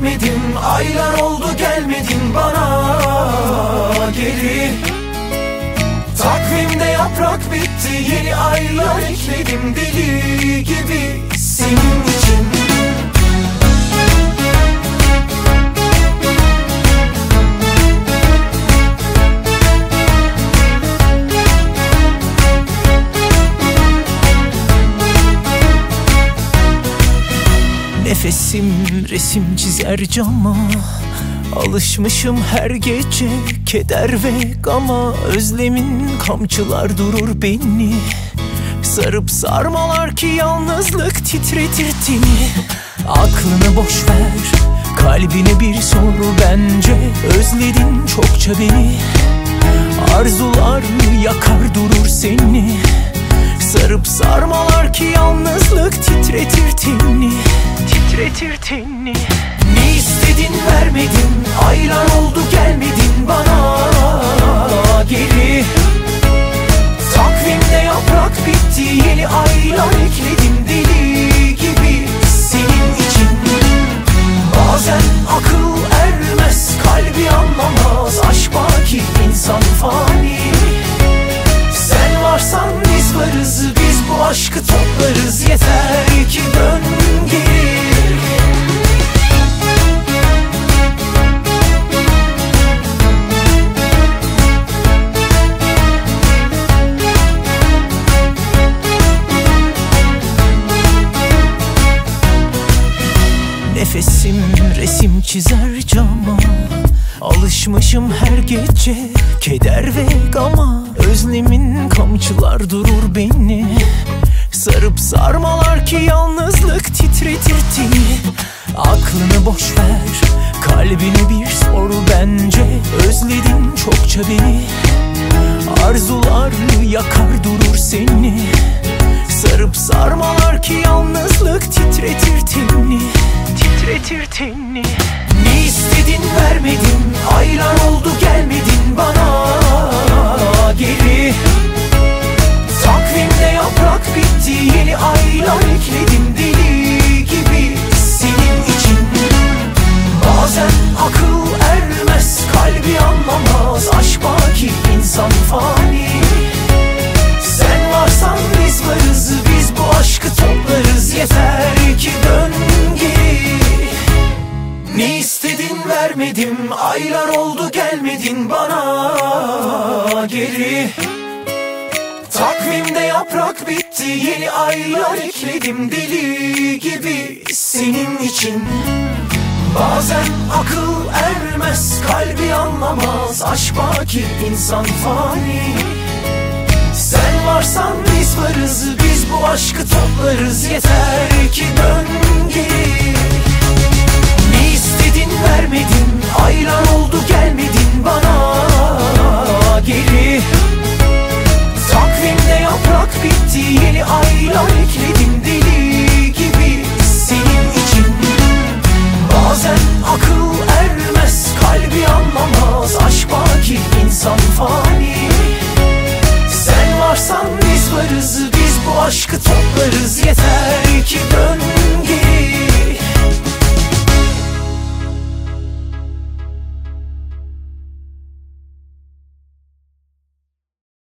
vermedin Aylar oldu gelmedin bana geri. Takvimde yaprak bitti Yeni aylar ekledim deli gibi Senin için Nefesim resim çizer cama. Alışmışım her gece keder ve gama. Özlemin kamçılar durur beni. Sarıp sarmalar ki yalnızlık titretir tini Aklını boş ver Kalbine bir sor. Bence Özledin çokça beni. Arzular yakar durur seni? Sarıp sarmalar ki yalnızlık titretir Tenini Ne istedin vermedin Aylar oldu gelmedin bana. Geri. Takvimde yaprak bitti Yeni aylar ekledim deli gibi Senin için. Bazen akıl ermez Kalbi anlamaz Aşk baki insan fani. Sen varsan biz varız Biz bu aşkı toplarız Yeter Nefesim resim çizer cama. Alışmışım her gece keder ve gama. Özlemin kamçılar durur beni. Sarıp sarmalar ki yalnızlık titretir tini Aklını boş ver Kalbini bir sor bence. Özledin çokça beni. Arzular yakar durur seni. Sarıp sarmalar ki yalnızlık titretir Tenini Ne istedin vermedin Aylar oldu gelmedin bana. Geri. Takvimde yaprak bitti Yeni aylar ekledim deli gibi Senin için. Bazen akıl ermez Kalbi anlamaz Aşk baki insan fani vermedim Aylar oldu gelmedin bana. Geri. Takvimde yaprak bitti Yeni aylar ekledim deli gibi Senin için. Bazen akıl ermez Kalbi anlamaz Aşk baki insan fani. Sen varsan biz varız Biz bu aşkı toplarız Yeter ki dön geri aşkı toplarız Yeter ki geri